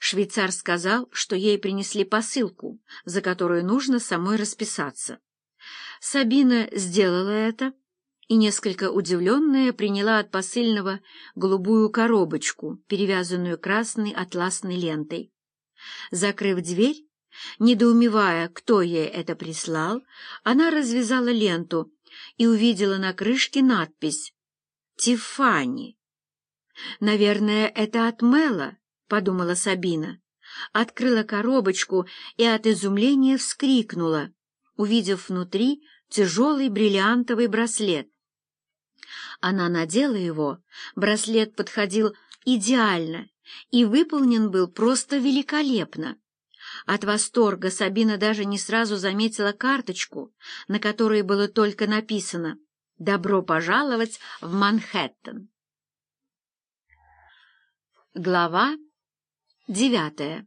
Швейцар сказал, что ей принесли посылку, за которую нужно самой расписаться. Сабина сделала это и, несколько удивленная, приняла от посыльного голубую коробочку, перевязанную красной атласной лентой. Закрыв дверь, недоумевая, кто ей это прислал, она развязала ленту и увидела на крышке надпись «Тиффани». «Наверное, это от Мэла», — подумала Сабина. Открыла коробочку и от изумления вскрикнула, увидев внутри тяжелый бриллиантовый браслет. Она надела его, браслет подходил идеально и выполнен был просто великолепно. От восторга Сабина даже не сразу заметила карточку, на которой было только написано «Добро пожаловать в Манхэттен». Глава девятая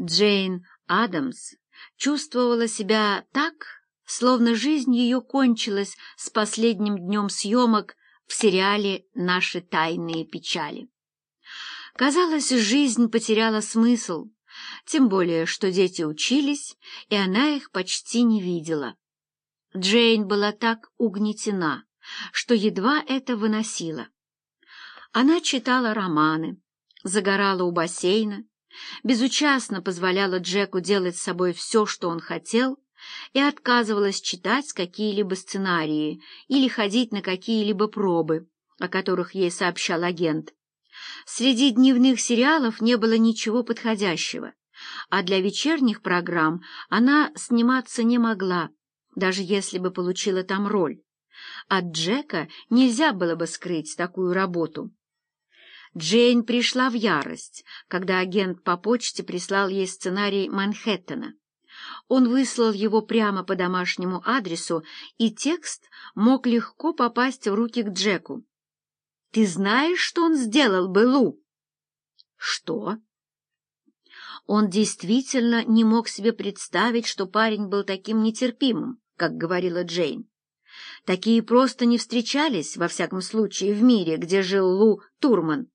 Джейн Адамс чувствовала себя так, словно жизнь ее кончилась с последним днем съемок в сериале «Наши тайные печали». Казалось, жизнь потеряла смысл, тем более, что дети учились, и она их почти не видела. Джейн была так угнетена, что едва это выносила. Она читала романы, загорала у бассейна, безучастно позволяла Джеку делать с собой все, что он хотел, и отказывалась читать какие-либо сценарии или ходить на какие-либо пробы, о которых ей сообщал агент. Среди дневных сериалов не было ничего подходящего, а для вечерних программ она сниматься не могла, даже если бы получила там роль. От Джека нельзя было бы скрыть такую работу. Джейн пришла в ярость, когда агент по почте прислал ей сценарий Манхэттена. Он выслал его прямо по домашнему адресу, и текст мог легко попасть в руки к Джеку. «Ты знаешь, что он сделал бы, Лу?» «Что?» Он действительно не мог себе представить, что парень был таким нетерпимым, как говорила Джейн. Такие просто не встречались, во всяком случае, в мире, где жил Лу Турман.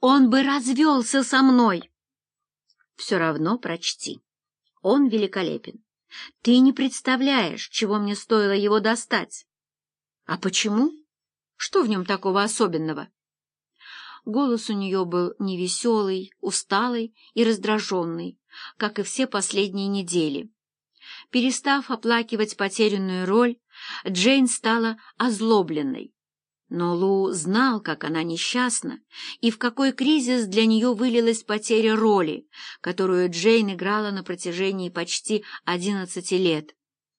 Он бы развелся со мной. Все равно прочти. Он великолепен. Ты не представляешь, чего мне стоило его достать. А почему? Что в нем такого особенного? Голос у нее был невеселый, усталый и раздраженный, как и все последние недели. Перестав оплакивать потерянную роль, Джейн стала озлобленной. Но Лу знал, как она несчастна, и в какой кризис для нее вылилась потеря роли, которую Джейн играла на протяжении почти одиннадцати лет.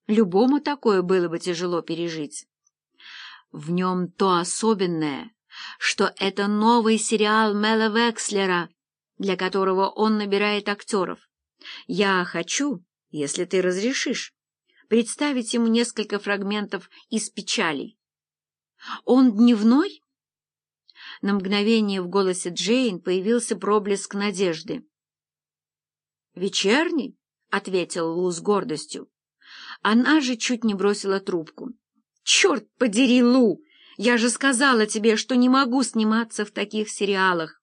Любому такое было бы тяжело пережить. В нем то особенное, что это новый сериал Мэла Векслера, для которого он набирает актеров. Я хочу, если ты разрешишь, представить ему несколько фрагментов из печалей. «Он дневной?» На мгновение в голосе Джейн появился проблеск надежды. «Вечерний?» — ответил Лу с гордостью. Она же чуть не бросила трубку. «Черт подери, Лу! Я же сказала тебе, что не могу сниматься в таких сериалах!»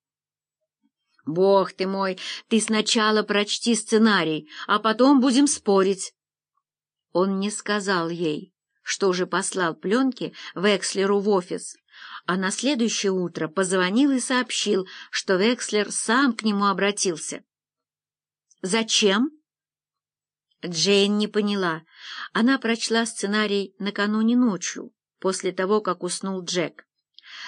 «Бог ты мой! Ты сначала прочти сценарий, а потом будем спорить!» Он не сказал ей, что уже послал пленки Векслеру в офис, а на следующее утро позвонил и сообщил, что Векслер сам к нему обратился. «Зачем?» Джейн не поняла. Она прочла сценарий накануне ночью, после того, как уснул Джек.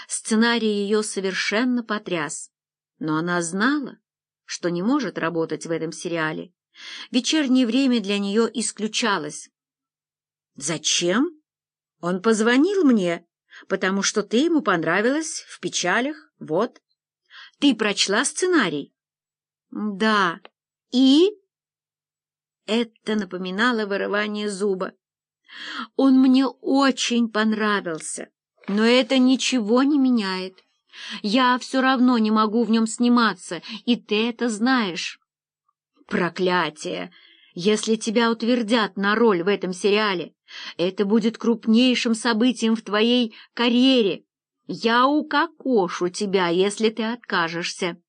Сценарий ее совершенно потряс, но она знала, что не может работать в этом сериале. Вечернее время для нее исключалось. «Зачем? Он позвонил мне, потому что ты ему понравилась в печалях, вот. Ты прочла сценарий?» «Да. И?» Это напоминало вырывание зуба. «Он мне очень понравился, но это ничего не меняет. Я все равно не могу в нем сниматься, и ты это знаешь». «Проклятие! Если тебя утвердят на роль в этом сериале, это будет крупнейшим событием в твоей карьере. Я укокошу тебя, если ты откажешься.